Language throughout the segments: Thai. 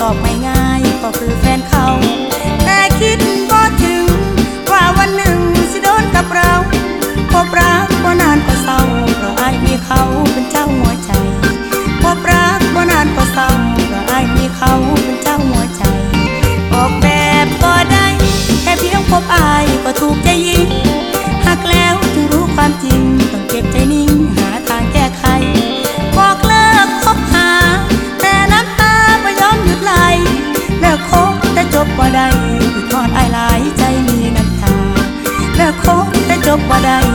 ตอบไม่ง่ายก็คือแฟนเขาแต่คิดก็ถึงว่าวันหนึ่งสิโดนกับเราพบรักก็นานก็เศร้าเพราะอายมีเขาเป็นเจ้าหัวใจพบรักก็นานก็เศร้าเพราะอายมีเขา what I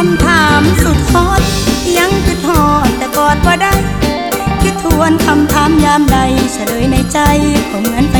คำถามสุดฮอตยังคือทอดแต่กอดว่าได้ คิดทวนคำถามยามใดเฉลยในใจก็เงินไฟ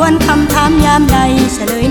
ควรคำถามยามใดเฉลย